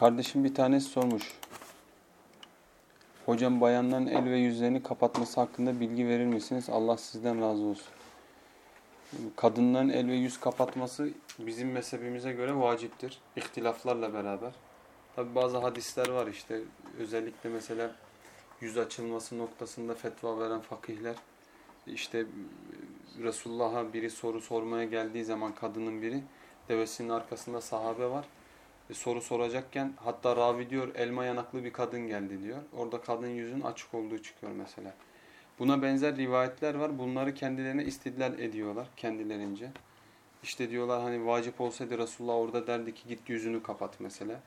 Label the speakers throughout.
Speaker 1: Kardeşim bir tanesi sormuş. Hocam bayanların el ve yüzlerini kapatması hakkında bilgi verir misiniz? Allah sizden razı olsun. Kadınların el ve yüz kapatması bizim mezhebimize göre vaciptir. İhtilaflarla beraber. Tabi bazı hadisler var işte özellikle mesela yüz açılması noktasında fetva veren fakihler işte Resulullah'a biri soru sormaya geldiği zaman kadının biri devesinin arkasında sahabe var. E, soru soracakken hatta ravi diyor elma yanaklı bir kadın geldi diyor. Orada kadın yüzün açık olduğu çıkıyor mesela. Buna benzer rivayetler var. Bunları kendilerine istidlal ediyorlar kendilerince. İşte diyorlar hani vacip olsaydı Resulullah orada derdi ki git yüzünü kapat mesela.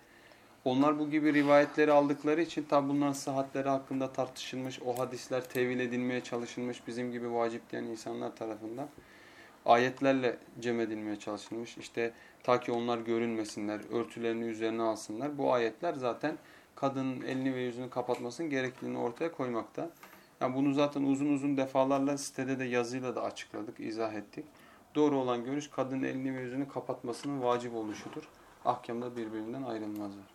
Speaker 1: Onlar bu gibi rivayetleri aldıkları için tabi bunların sıhhatleri hakkında tartışılmış, o hadisler tevil edilmeye çalışılmış bizim gibi vacip diyen insanlar tarafından. Ayetlerle cem edilmeye çalışılmış. İşte ta ki onlar görünmesinler, örtülerini üzerine alsınlar. Bu ayetler zaten kadının elini ve yüzünü kapatmasının gerekliliğini ortaya koymakta. Yani bunu zaten uzun uzun defalarla sitede de yazıyla da açıkladık, izah ettik. Doğru olan görüş kadının elini ve yüzünü kapatmasının vacip oluşudur. Ahkamda birbirinden ayrılmazlar.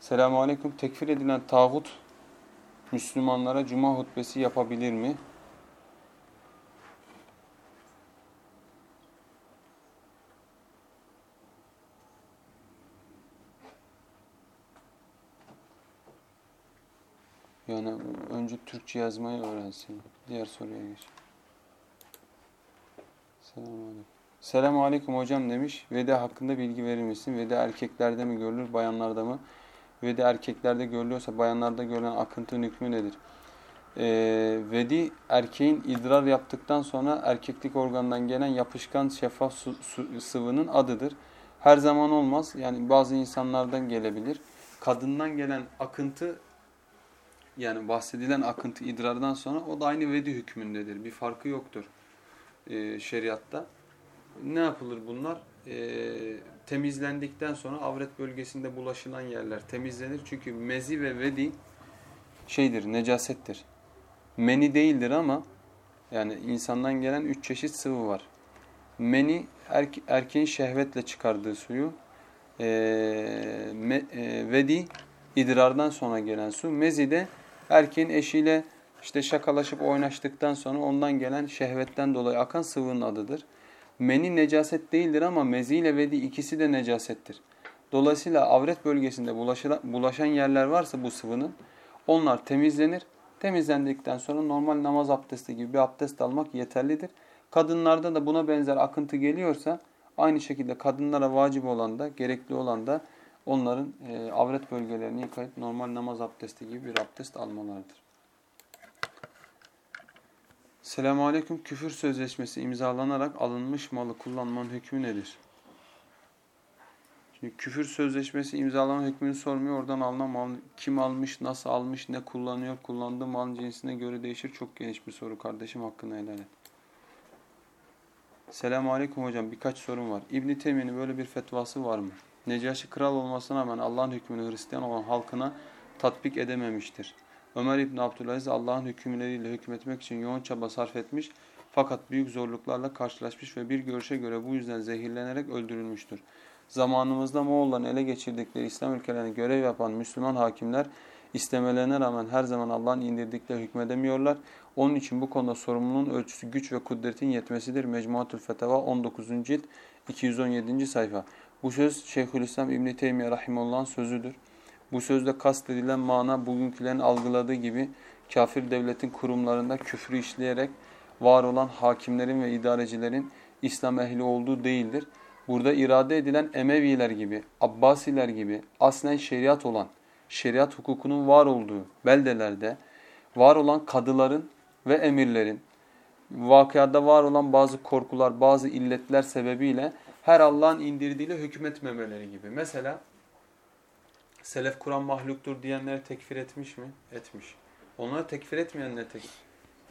Speaker 1: Selamun Aleyküm. Tekfir edilen tağut Müslümanlara cuma hutbesi yapabilir mi? Yani önce Türkçe yazmayı öğrensin. Diğer soruya geç. Selamun Aleyküm. Selamun Aleyküm hocam demiş. Veda hakkında bilgi verir misin? Veda erkeklerde mi görülür, bayanlarda mı? Vedi erkeklerde görülüyorsa bayanlarda görülen akıntının hükmü nedir? Ee, vedi erkeğin idrar yaptıktan sonra erkeklik organından gelen yapışkan şeffaf su, su, sıvının adıdır. Her zaman olmaz. Yani bazı insanlardan gelebilir. Kadından gelen akıntı yani bahsedilen akıntı idrardan sonra o da aynı vedi hükmündedir. Bir farkı yoktur e, şeriatta. Ne yapılır bunlar? E, temizlendikten sonra avret bölgesinde bulaşılan yerler temizlenir. Çünkü mezi ve vedi şeydir, necasettir. Meni değildir ama yani insandan gelen üç çeşit sıvı var. Meni erke, erkeğin şehvetle çıkardığı suyu, e, me, e, vedi idrardan sonra gelen su, mezi de erkeğin eşiyle işte şakalaşıp oynaştıktan sonra ondan gelen şehvetten dolayı akan sıvının adıdır. Meni necaset değildir ama mezi ile vedi ikisi de necasettir. Dolayısıyla avret bölgesinde bulaşan yerler varsa bu sıvının onlar temizlenir. Temizlendikten sonra normal namaz abdesti gibi bir abdest almak yeterlidir. Kadınlarda da buna benzer akıntı geliyorsa aynı şekilde kadınlara vacip olan da gerekli olan da onların e, avret bölgelerini yıkayıp normal namaz abdesti gibi bir abdest almalarıdır. Selamun Aleyküm. Küfür sözleşmesi imzalanarak alınmış malı kullanmanın hükmü nedir? Şimdi küfür sözleşmesi imzalama hükmünü sormuyor. Oradan alınan mal kim almış, nasıl almış, ne kullanıyor, kullandığı malın cinsine göre değişir. Çok geniş bir soru kardeşim hakkını helal et. Selamun Aleyküm hocam. Birkaç sorum var. İbn-i böyle bir fetvası var mı? Necaşi kral olmasına rağmen Allah'ın hükmünü Hristiyan olan halkına tatbik edememiştir. Ömer İbn Abdülaziz Allah'ın hükümleriyle hükmetmek için yoğun çaba sarf etmiş fakat büyük zorluklarla karşılaşmış ve bir görüşe göre bu yüzden zehirlenerek öldürülmüştür. Zamanımızda Moğolların ele geçirdikleri İslam ülkelerine görev yapan Müslüman hakimler istemelerine rağmen her zaman Allah'ın indirdikleri hükmedemiyorlar. Onun için bu konuda sorumluluğun ölçüsü güç ve kudretin yetmesidir. Mecmuatül Feteva 19. cilt 217. sayfa. Bu söz Şeyhülislam İbn Teymiye rahimullah'ın sözüdür. Bu sözde kastedilen mana bugünkülerin algıladığı gibi kafir devletin kurumlarında küfrü işleyerek var olan hakimlerin ve idarecilerin İslam ehli olduğu değildir. Burada irade edilen Emeviler gibi, Abbasiler gibi aslen şeriat olan, şeriat hukukunun var olduğu beldelerde var olan kadıların ve emirlerin, vakıada var olan bazı korkular, bazı illetler sebebiyle her Allah'ın indirdiğiyle hükmetmemeleri gibi. Mesela selef Kur'an mahluktur diyenleri tekfir etmiş mi? Etmiş. Onları tekfir etmeyenler tekfir.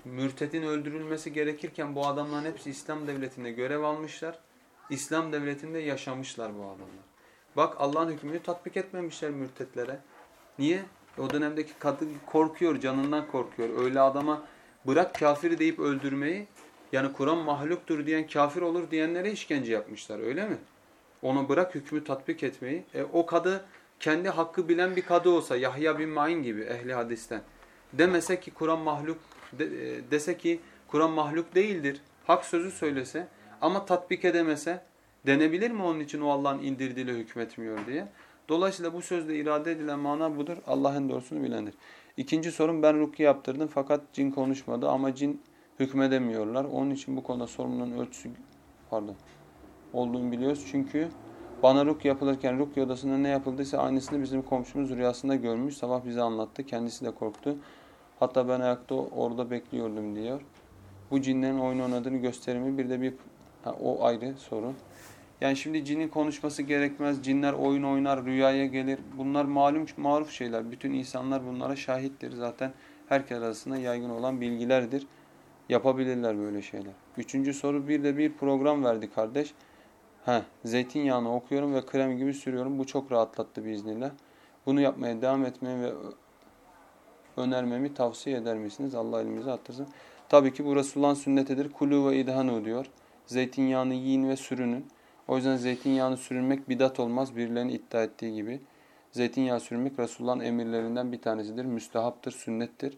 Speaker 1: Mürtedin öldürülmesi gerekirken bu adamların hepsi İslam devletinde görev almışlar. İslam devletinde yaşamışlar bu adamlar. Bak Allah'ın hükmünü tatbik etmemişler mürtetlere. Niye? O dönemdeki kadın korkuyor, canından korkuyor. Öyle adama bırak kafir deyip öldürmeyi, yani Kur'an mahluktur diyen kafir olur diyenlere işkence yapmışlar öyle mi? Ona bırak hükmü tatbik etmeyi. E, o kadı kendi hakkı bilen bir kadı olsa Yahya bin Ma'in gibi ehli hadisten demese ki Kur'an mahluk de, e, dese ki Kur'an mahluk değildir. Hak sözü söylese ama tatbik edemese denebilir mi onun için o Allah'ın indirdiğiyle hükmetmiyor diye. Dolayısıyla bu sözde irade edilen mana budur. Allah'ın doğrusunu bilendir. İkinci sorun ben rukiye yaptırdım fakat cin konuşmadı ama cin hükmedemiyorlar. Onun için bu konuda sorunun ölçüsü pardon olduğunu biliyoruz. Çünkü bana ruk yapılırken rukiye odasında ne yapıldıysa aynısını bizim komşumuz rüyasında görmüş. Sabah bize anlattı. Kendisi de korktu. Hatta ben ayakta orada bekliyordum diyor. Bu cinlerin oyun oynadığını gösterimi bir de bir ha, o ayrı soru. Yani şimdi cinin konuşması gerekmez. Cinler oyun oynar, rüyaya gelir. Bunlar malum maruf şeyler. Bütün insanlar bunlara şahittir. Zaten herkes arasında yaygın olan bilgilerdir. Yapabilirler böyle şeyler. Üçüncü soru bir de bir program verdi kardeş. Heh, zeytinyağını okuyorum ve krem gibi sürüyorum. Bu çok rahatlattı biiznillah. Bunu yapmaya devam etmeyi ve önermemi tavsiye eder misiniz? Allah elimizi attırsın. Tabii ki bu Resulullah'ın sünnetidir. Kulu ve idhanu diyor. Zeytinyağını yiyin ve sürünün. O yüzden zeytinyağını sürünmek bidat olmaz. Birilerinin iddia ettiği gibi. Zeytinyağı sürmek Resulullah'ın emirlerinden bir tanesidir. Müstehaptır, sünnettir.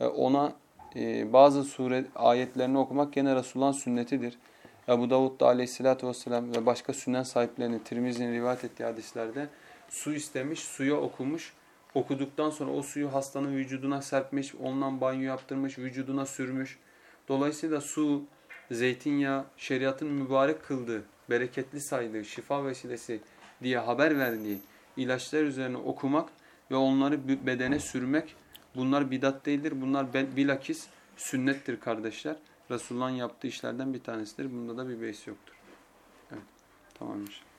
Speaker 1: E, ona e, bazı sure ayetlerini okumak gene Resulullah'ın sünnetidir. Ebu Davud da aleyhissalatü vesselam ve başka sünnet sahiplerini Tirmizi'nin rivayet ettiği hadislerde su istemiş, suya okumuş. Okuduktan sonra o suyu hastanın vücuduna serpmiş, ondan banyo yaptırmış, vücuduna sürmüş. Dolayısıyla su, zeytinyağı şeriatın mübarek kıldığı, bereketli saydığı, şifa vesilesi diye haber verdiği ilaçlar üzerine okumak ve onları bedene sürmek bunlar bidat değildir. Bunlar bilakis sünnettir kardeşler. Resulullah'ın yaptığı işlerden bir tanesidir. Bunda da bir beis yoktur. Evet, tamamdır.